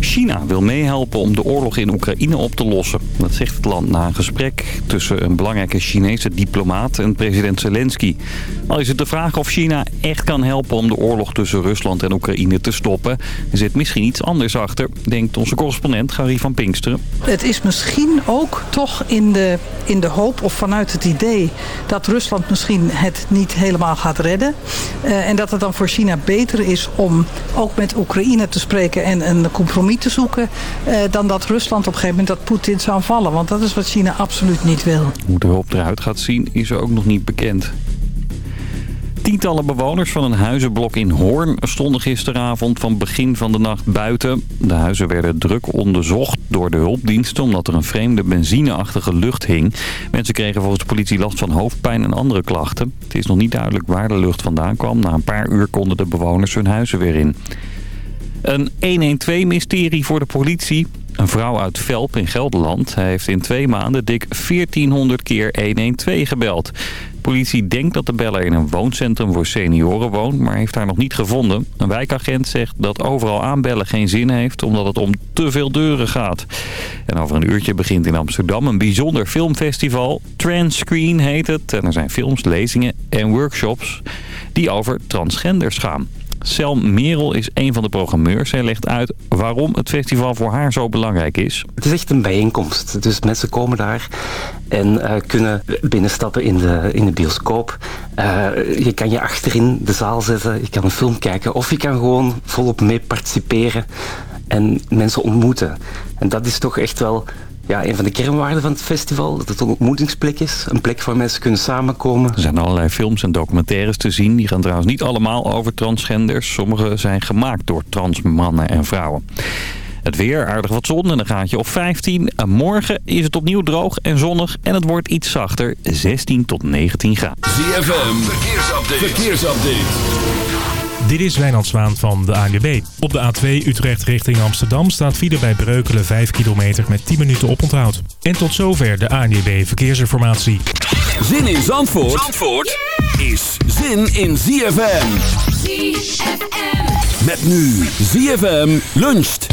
China wil meehelpen om de oorlog in Oekraïne op te lossen. Dat zegt het land na een gesprek tussen een belangrijke Chinese diplomaat en president Zelensky. Al is het de vraag of China echt kan helpen om de oorlog tussen Rusland en Oekraïne te stoppen. Er zit misschien iets anders achter, denkt onze correspondent Gary van Pinksteren. Het is misschien ook toch in de, in de hoop of vanuit het idee dat Rusland misschien het niet helemaal gaat redden. Uh, en dat het dan voor China beter is om ook met Oekraïne te spreken en een compromis te zoeken. Uh, dan dat Rusland op een gegeven moment dat Poetin zou vallen. Want dat is wat China absoluut niet wil. Hoe de hulp eruit gaat zien is ook nog niet bekend. Tientallen bewoners van een huizenblok in Hoorn stonden gisteravond van begin van de nacht buiten. De huizen werden druk onderzocht door de hulpdiensten omdat er een vreemde benzineachtige lucht hing. Mensen kregen volgens de politie last van hoofdpijn en andere klachten. Het is nog niet duidelijk waar de lucht vandaan kwam. Na een paar uur konden de bewoners hun huizen weer in. Een 112-mysterie voor de politie. Een vrouw uit Velp in Gelderland heeft in twee maanden dik 1400 keer 112 gebeld. De politie denkt dat de beller in een wooncentrum voor senioren woont, maar heeft haar nog niet gevonden. Een wijkagent zegt dat overal aanbellen geen zin heeft, omdat het om te veel deuren gaat. En over een uurtje begint in Amsterdam een bijzonder filmfestival. Transcreen heet het. En er zijn films, lezingen en workshops die over transgenders gaan. Sel Merel is een van de programmeurs. Zij legt uit waarom het festival voor haar zo belangrijk is. Het is echt een bijeenkomst. Dus mensen komen daar en uh, kunnen binnenstappen in de, in de bioscoop. Uh, je kan je achterin de zaal zetten, je kan een film kijken of je kan gewoon volop mee participeren en mensen ontmoeten. En dat is toch echt wel ja, een van de kernwaarden van het festival. Dat het een ontmoetingsplek is. Een plek waar mensen kunnen samenkomen. Er zijn allerlei films en documentaires te zien. Die gaan trouwens niet allemaal over transgenders. Sommige zijn gemaakt door trans mannen en vrouwen. Het weer, aardig wat zon en een gaatje op 15. Morgen is het opnieuw droog en zonnig en het wordt iets zachter. 16 tot 19 graden. ZFM, verkeersupdate. verkeersupdate. Dit is Wijnand Zwaan van de ANWB. Op de A2 Utrecht richting Amsterdam staat file bij Breukelen 5 kilometer met 10 minuten oponthoud. En tot zover de ANWB Verkeersinformatie. Zin in Zandvoort, Zandvoort is zin in ZFM. ZFM. Met nu ZFM luncht.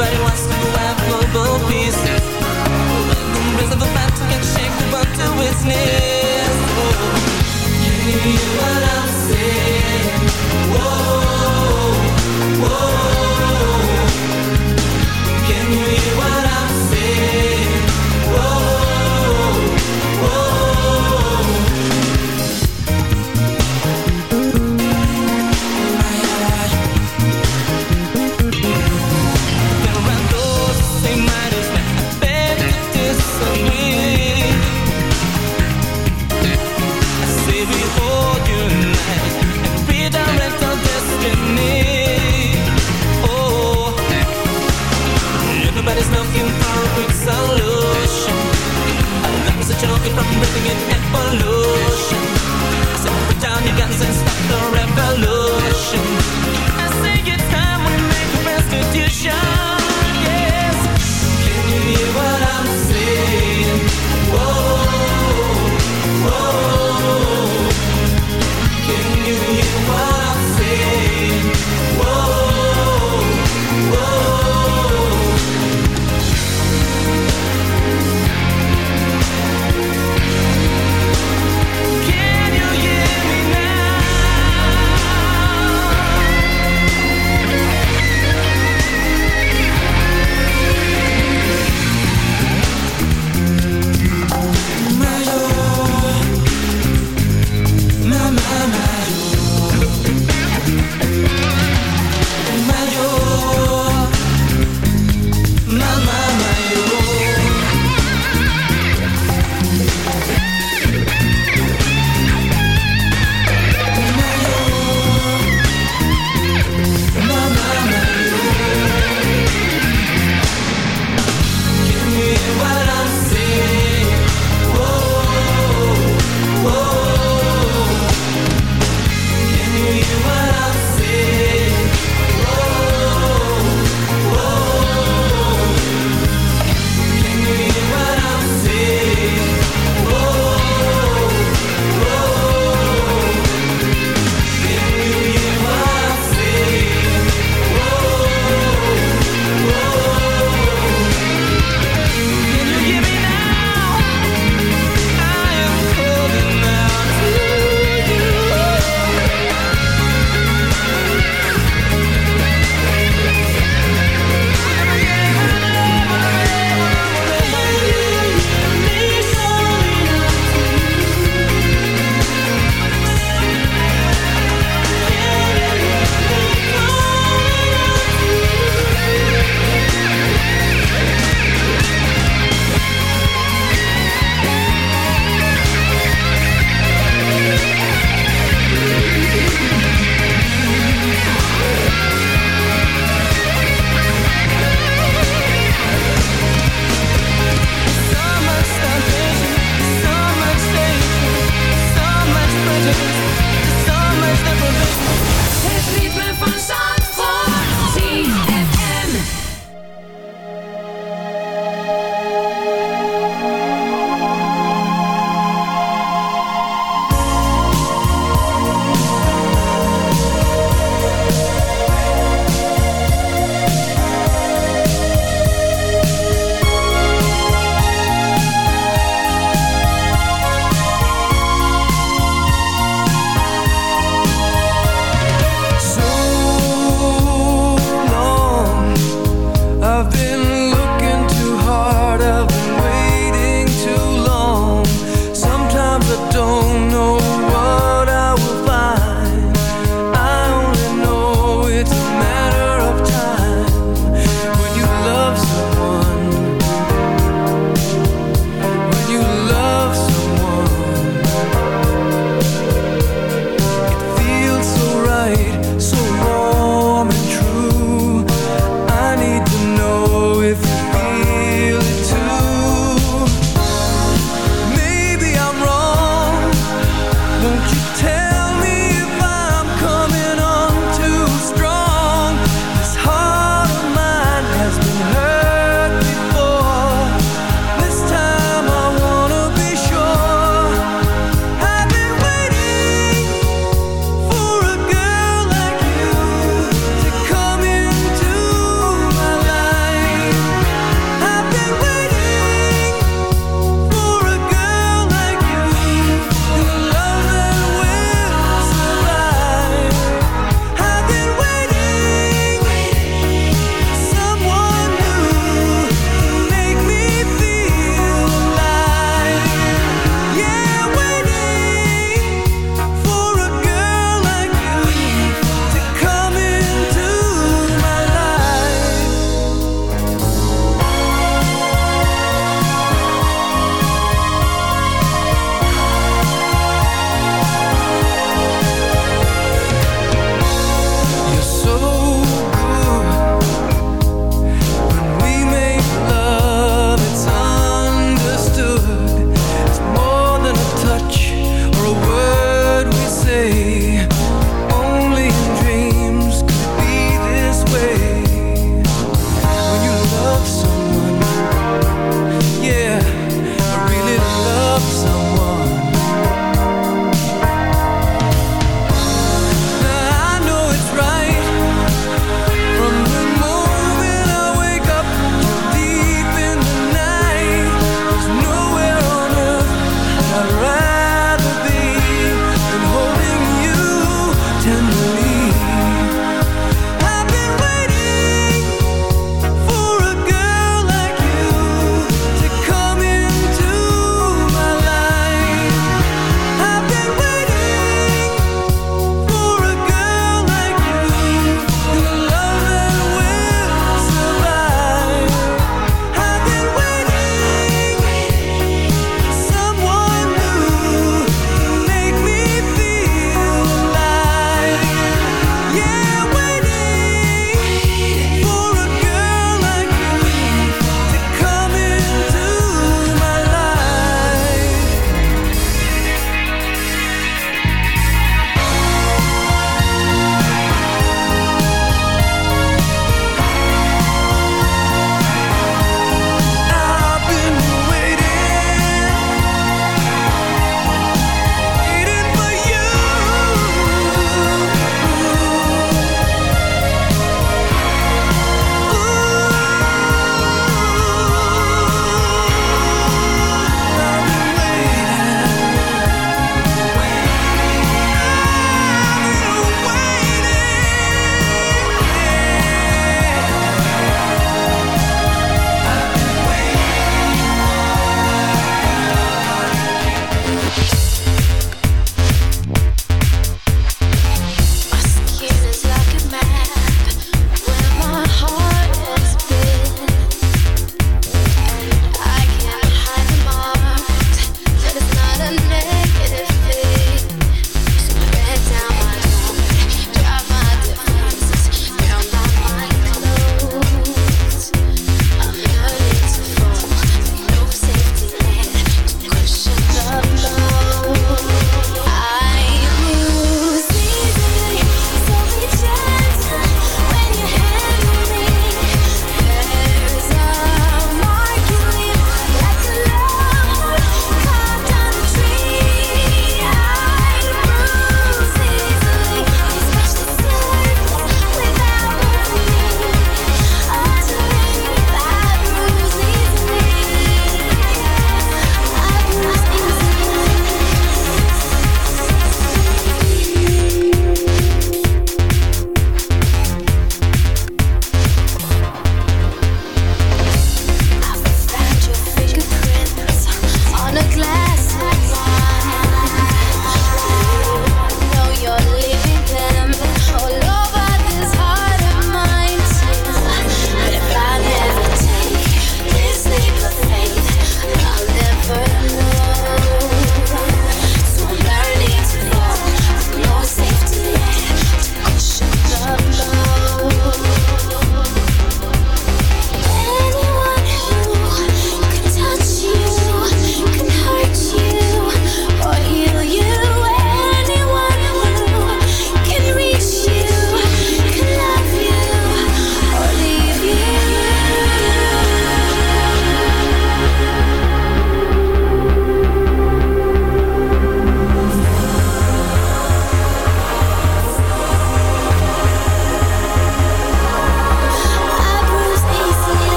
Everybody wants to have global peace. When the rhythm of a battle can shake the world to its knees. walking from rhythm in evolution. I said, put down your guns and stop the revolution. I say it's time we make a restitution.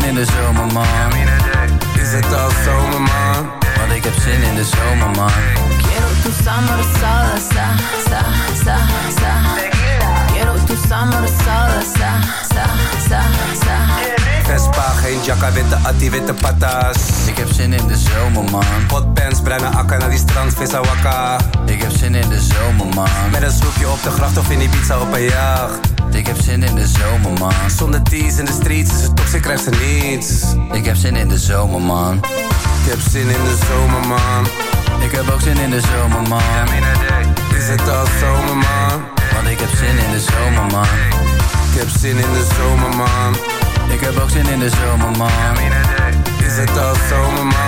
Zin in de zomer, man. Is het al zomer, man? Want ik heb zin in de zomer, man. Quiero tu summer sol, sa, sa, sa, sa. Quiero tu summer sol, sa, sa, sa, sa. Vespa, geen jacka, witte atti, witte patas. Ik heb zin in de zomer, man. Hotpants, bruine akka naar die strand, vissa wakka. Ik heb zin in de zomer, man. Met een sloepje op de gracht of in die pizza op een jacht. Ik heb zin in de zomer, man. Zonder tees in de streets, is het toxic, krijgt ze niets. Ik heb zin in de zomer, man. Ik heb zin in de zomer, man. Ik heb ook zin in de zomer, man. Is het al zomer, man? Want ik heb zin in de zomer, man. Ik heb zin in de zomer, man. Ik heb ook zin in de zomer, man. Is het al zomer, man?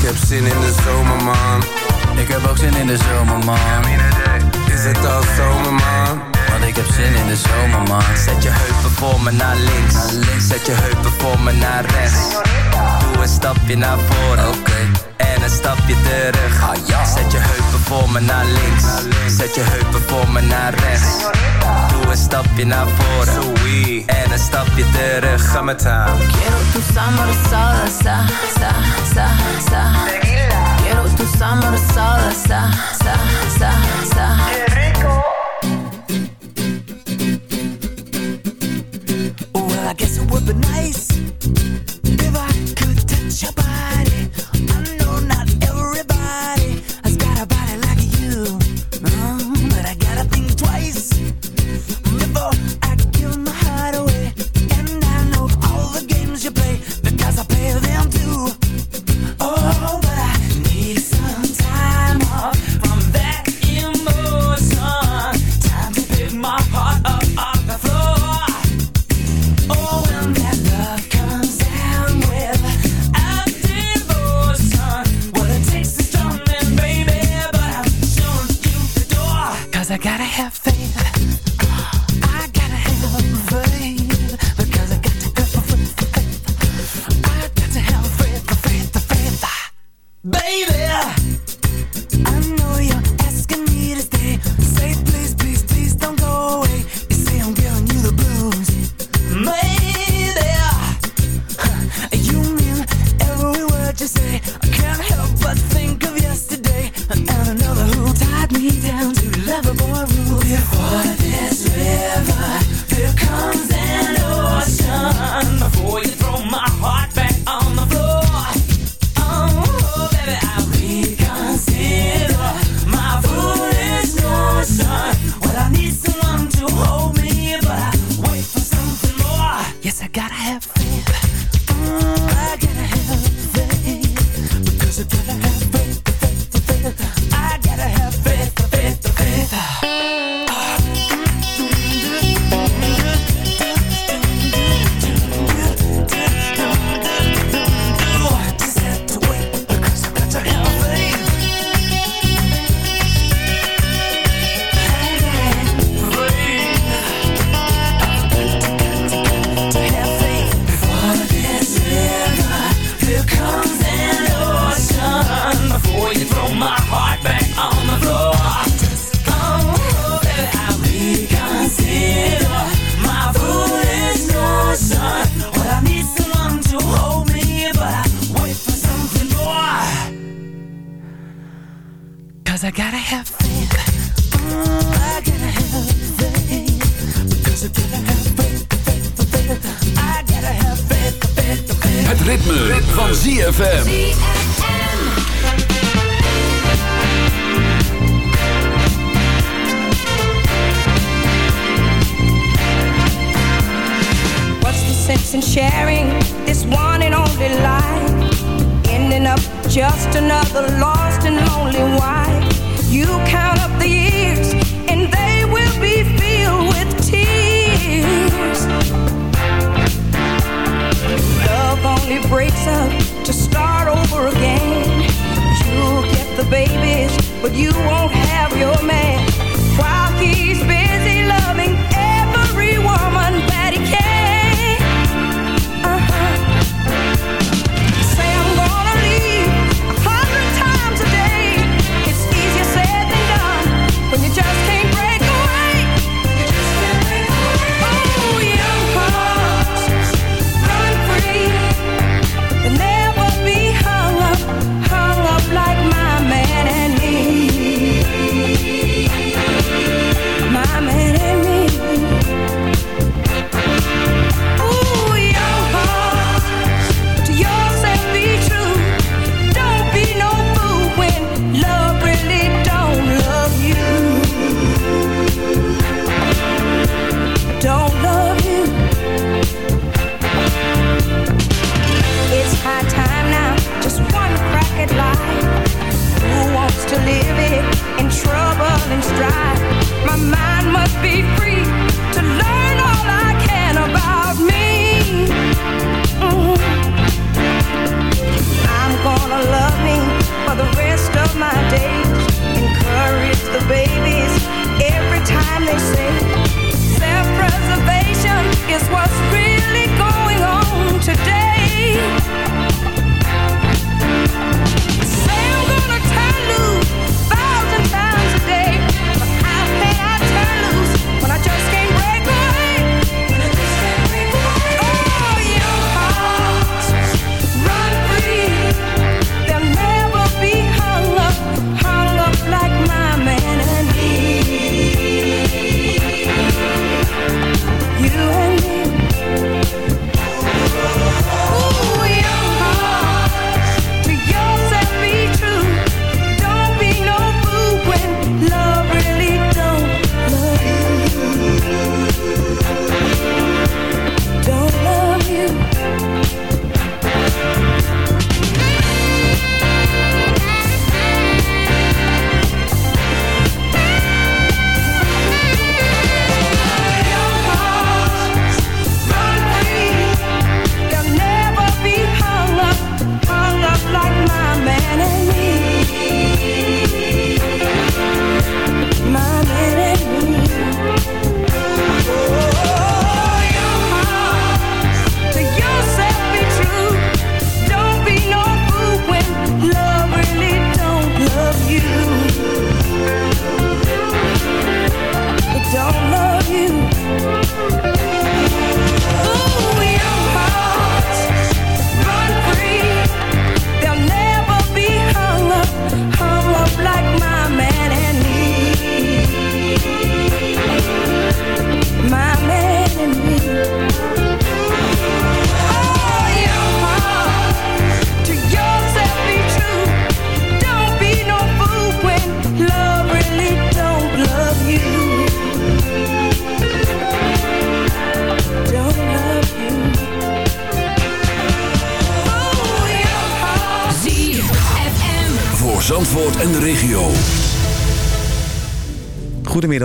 Ik heb zin in de zomer, man. Ik heb ook zin in de zomer, man. Is het al zomer, man? Want ik heb zin in de zomer, man. Zet je heupen voor me naar links. Zet je heupen voor me naar rechts. Doe een stapje naar voren. Oké. Een stapje terug. Ah, ja. Zet je heupen voor me naar links. Zet je heupen voor me naar rechts. Doe een stapje naar voren. En een stapje terug. Ga met haar. Quiero tu summer sol, sa, sa, sa, sa. Quiero tu summer sol, sa, sa, sa,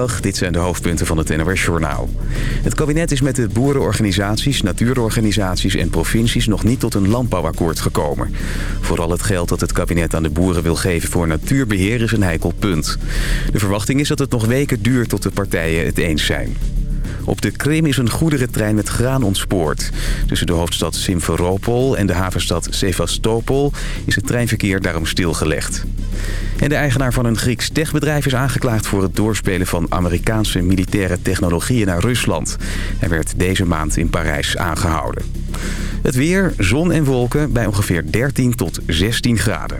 Dit zijn de hoofdpunten van het NOS Journaal. Het kabinet is met de boerenorganisaties, natuurorganisaties en provincies... nog niet tot een landbouwakkoord gekomen. Vooral het geld dat het kabinet aan de boeren wil geven voor natuurbeheer is een heikel punt. De verwachting is dat het nog weken duurt tot de partijen het eens zijn. Op de Krim is een goederentrein met graan ontspoord. Tussen de hoofdstad Simferopol en de havenstad Sevastopol is het treinverkeer daarom stilgelegd. En de eigenaar van een Grieks techbedrijf is aangeklaagd voor het doorspelen van Amerikaanse militaire technologieën naar Rusland. Hij werd deze maand in Parijs aangehouden. Het weer, zon en wolken bij ongeveer 13 tot 16 graden.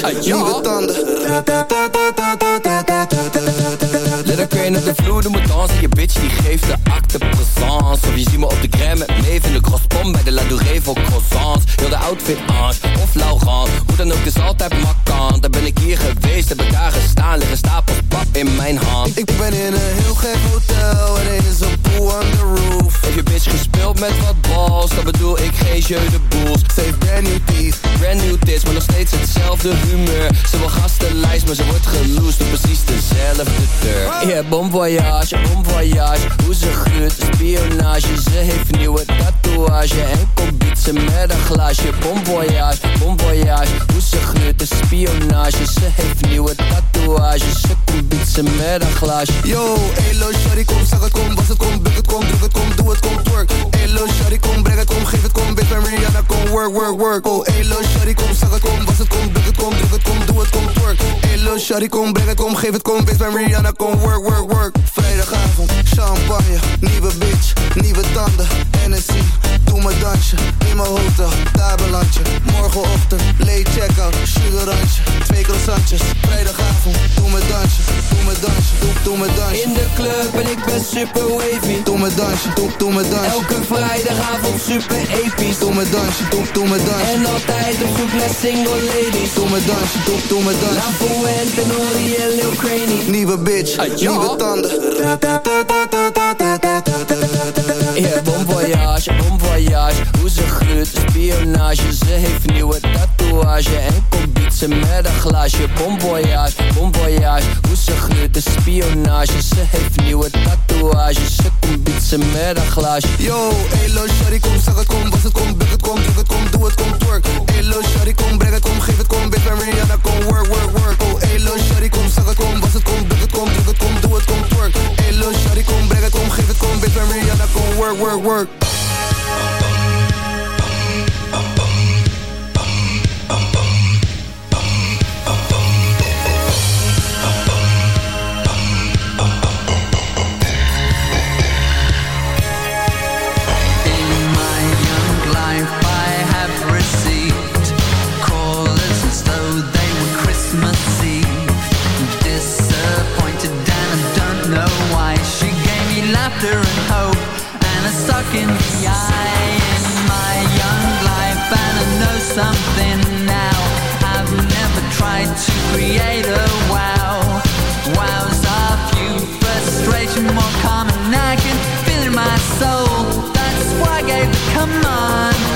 nieuwe tanden. Let her crane op de vloer, doe me dansen Je bitch die geeft de acte présence. Of je ziet me op de crème met Maeve in de crosspom Bij de La Douree voor croissants. Heel de outfit Ange of Laurent. Hoe dan ook is altijd makkant Daar ben ik hier geweest, heb ik daar gestaan. Liggen stapels pap in mijn hand. Ik ben in een heel gek hotel En er is een pool on the roof. Heb je bitch gespeeld met wat balls? Dan bedoel ik geen jeu de boels heeft brand new teeth. Brand new tits, maar nog steeds hetzelfde humeur. Ze wil gastenlijst, maar ze wordt geloosd Op precies dezelfde deur Yeah, bon voyage, bon voyage Hoe ze gruurt, spionage Ze heeft nieuwe tatoeage En komt met een glaasje Bon voyage, bon voyage Hoe ze gruurt, spionage Ze heeft nieuwe tatoeage Ze komt met een glaasje Yo, elo, shawty, kom, zeg het, kom, was het, kom, buk het, kom, druk het, kom, doe het, kom, twerk Elo, shawty, kom, breng het, kom, geef het, kom, bitch, ben Rihanna, kom, work, work, work Oh, elo, shawty, kom, zeg het, kom, was het, kom, buk het, kom, druk het, kom, doe het, kom, twerk Elo, shawty, kom, breng het, kom, geef het, kom, bitch, ben Rihanna, kom, work, work, work Vrijdagavond, champagne, nieuwe bitch, nieuwe tanden, Hennessy. Doe me dansje, in mijn hotel, daar beland je Morgenochtend, late check-out, sugarantje, twee croissantjes Vrijdagavond, doe me dansje, doe me dansje, doe, doe me dansje. In de club en ik ben super wavy. Doe me dansje, doe, doe me dansje. Elke vrijdagavond super episch Doe me dansje, doe, doe me dansje. En altijd op zoek naar single ladies. Doe me dansje, doe, doe me dansje. La Fuente, Nori en Lil Craney Nieuwe bitch, nieuwe tanden. Yeah, bon voyage, bon voyage Hoe ze gruurt, spionage. Ze heeft nieuwe tatoeage. En komt bietsen met een glaasje. Bon voyage, bon voyage Hoe ze gruurt, spionage. Ze heeft nieuwe tatoeage. Ze komt bietsen met een glaasje. Yo, elo, shawty, kom, zeg het, kom, was het, kom, buk het, kom, druk het, kom, doe het, kom, twerk. Elo, shawty, kom, breng het, kom, geef het, kom, bitch, Rihanna, kom, work, work, work. Oh, elo, shawty, kom, zeg het, kom, was het, kom, het, kom, twerk Elo, shawty, kom, breng het, kom, het, kom, bitch, ben Rihanna, kom, work, work, work and hope and suck in the eye in my young life. And I know something now. I've never tried to create a wow. Wows off you frustration more common. I can feel in my soul. That's why I gave the command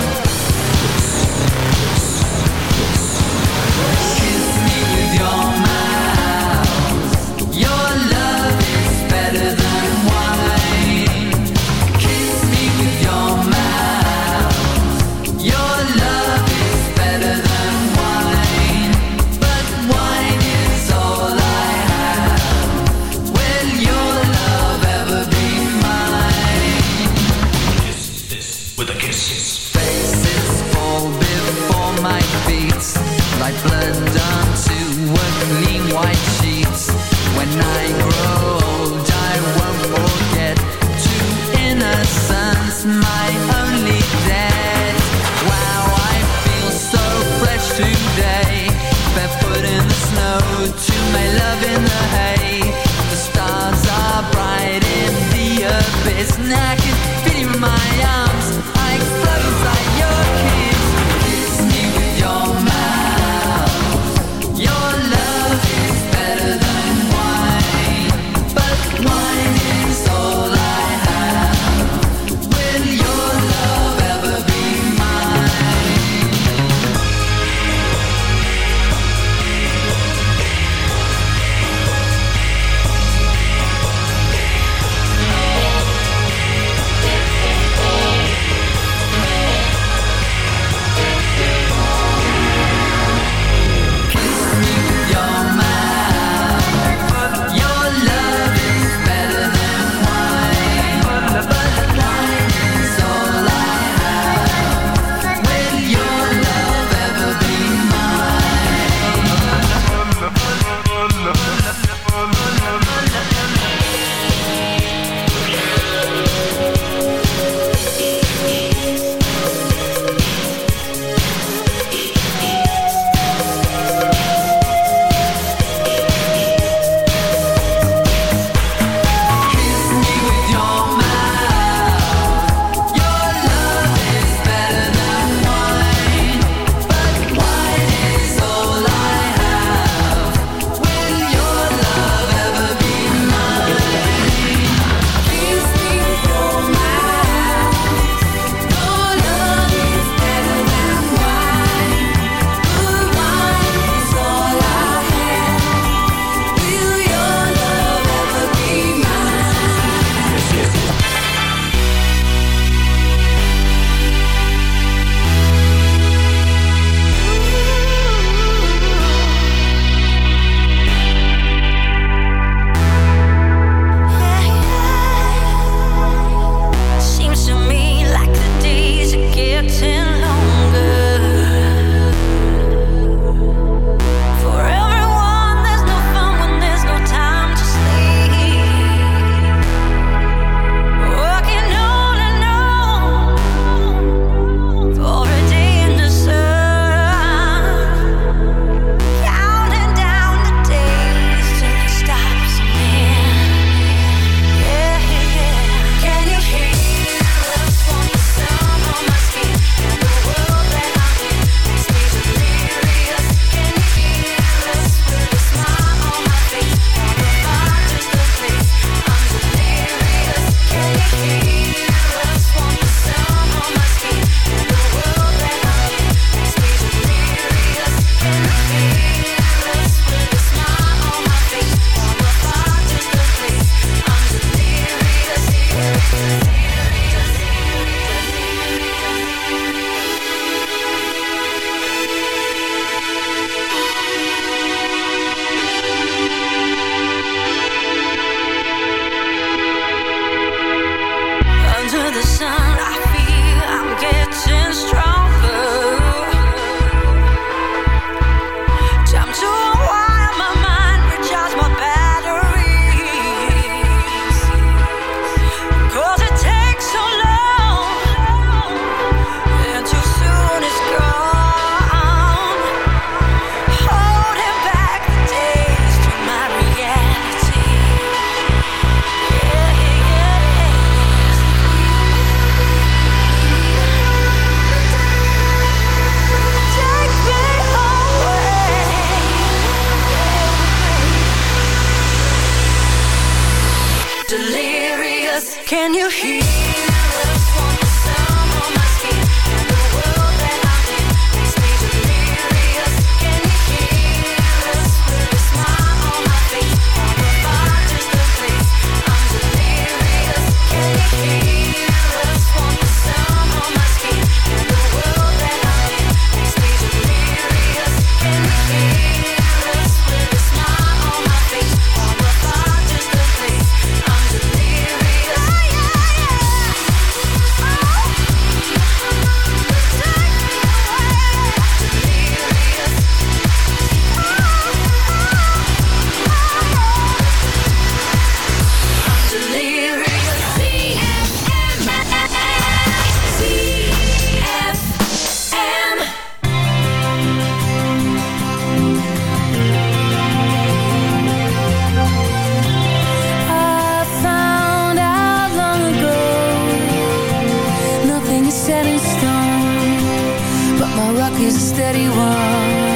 is a steady one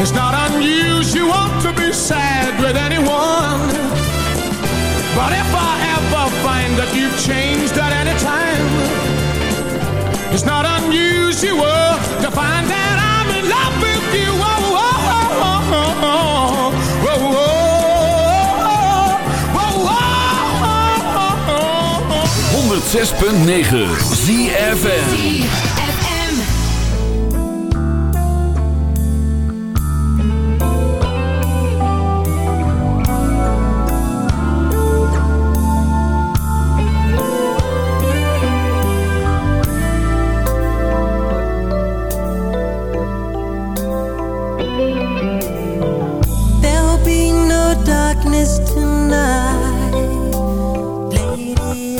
It's not unusual to be sad with anyone. But if I ever find that you've changed at any time, it's not unusual to find that I'm in love with you. Oh, oh, oh, oh, oh, oh. 106.9 ZFM.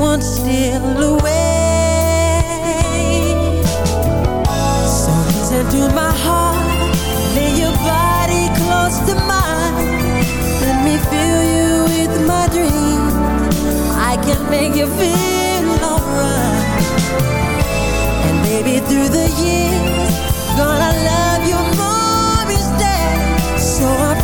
time won't steal away. So listen to my heart, lay your body close to mine. Let me fill you with my dreams. I can make you feel alright. And baby, through the years, gonna love you more each day. So I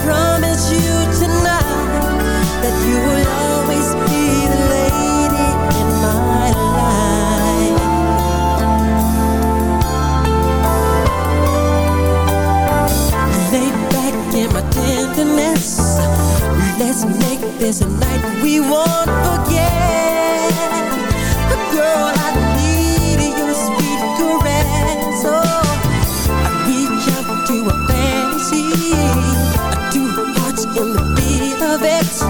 Let's make this a night we won't forget. Girl, I need your sweet caress. Oh, I reach out to a fantasy. Two hearts in the beat of ecstasy.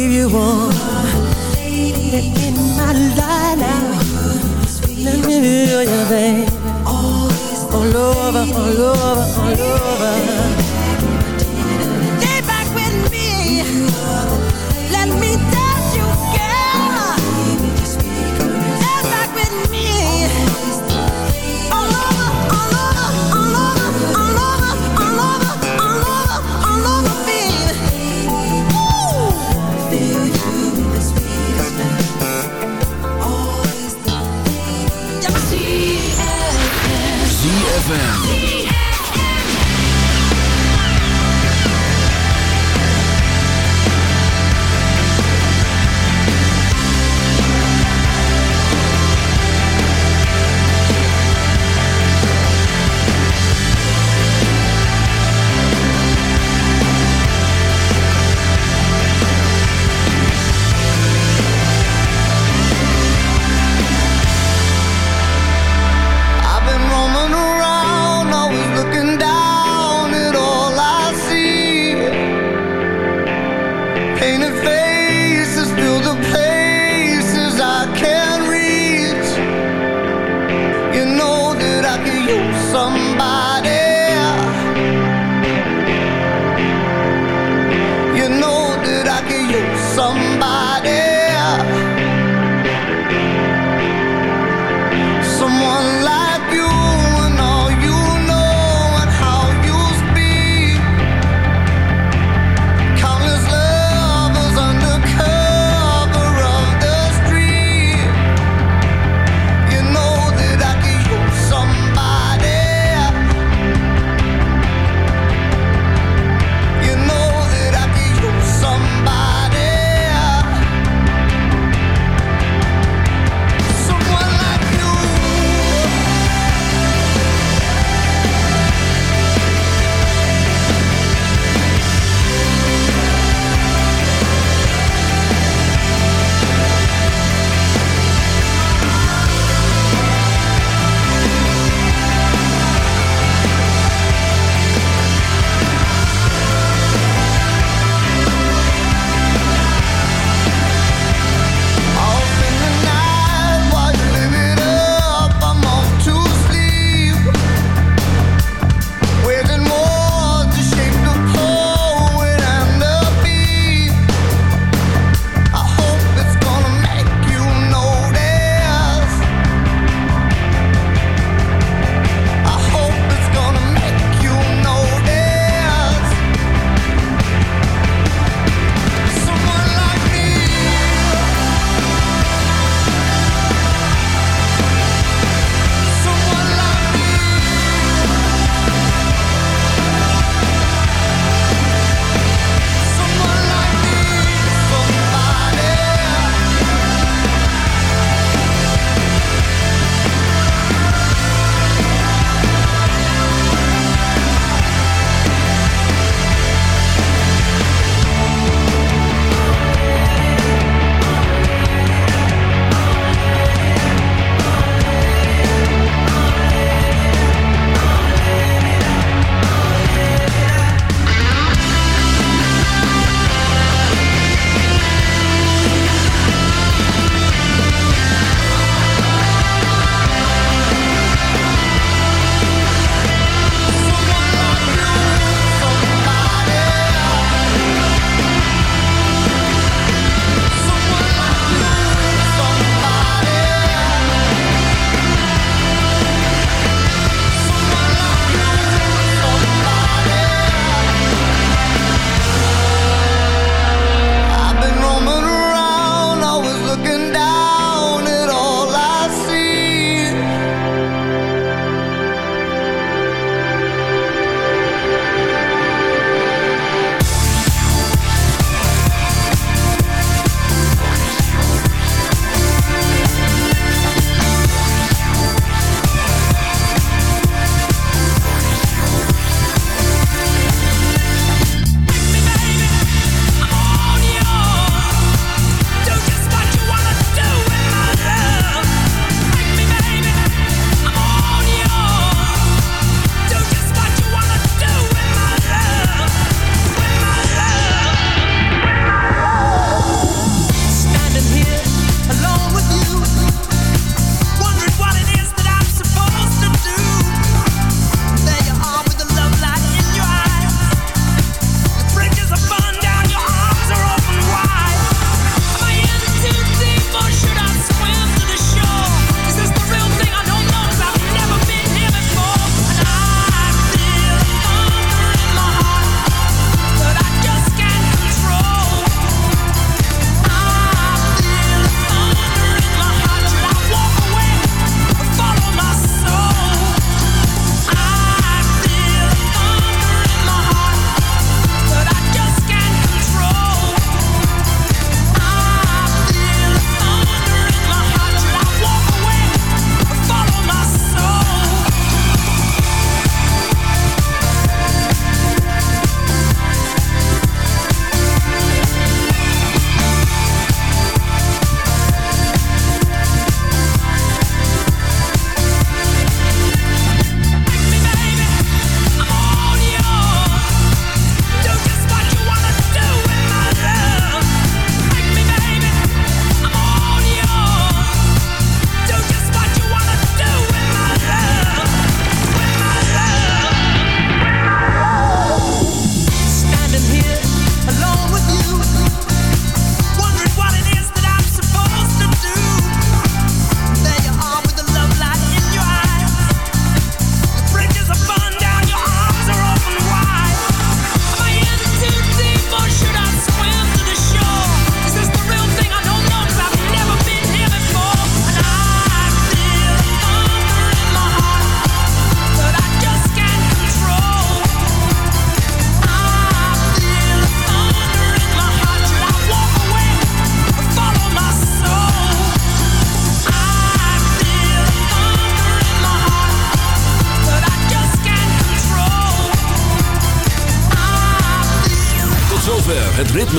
gave you all. Lady in my life now. Let me be your baby. All over, all over, all over.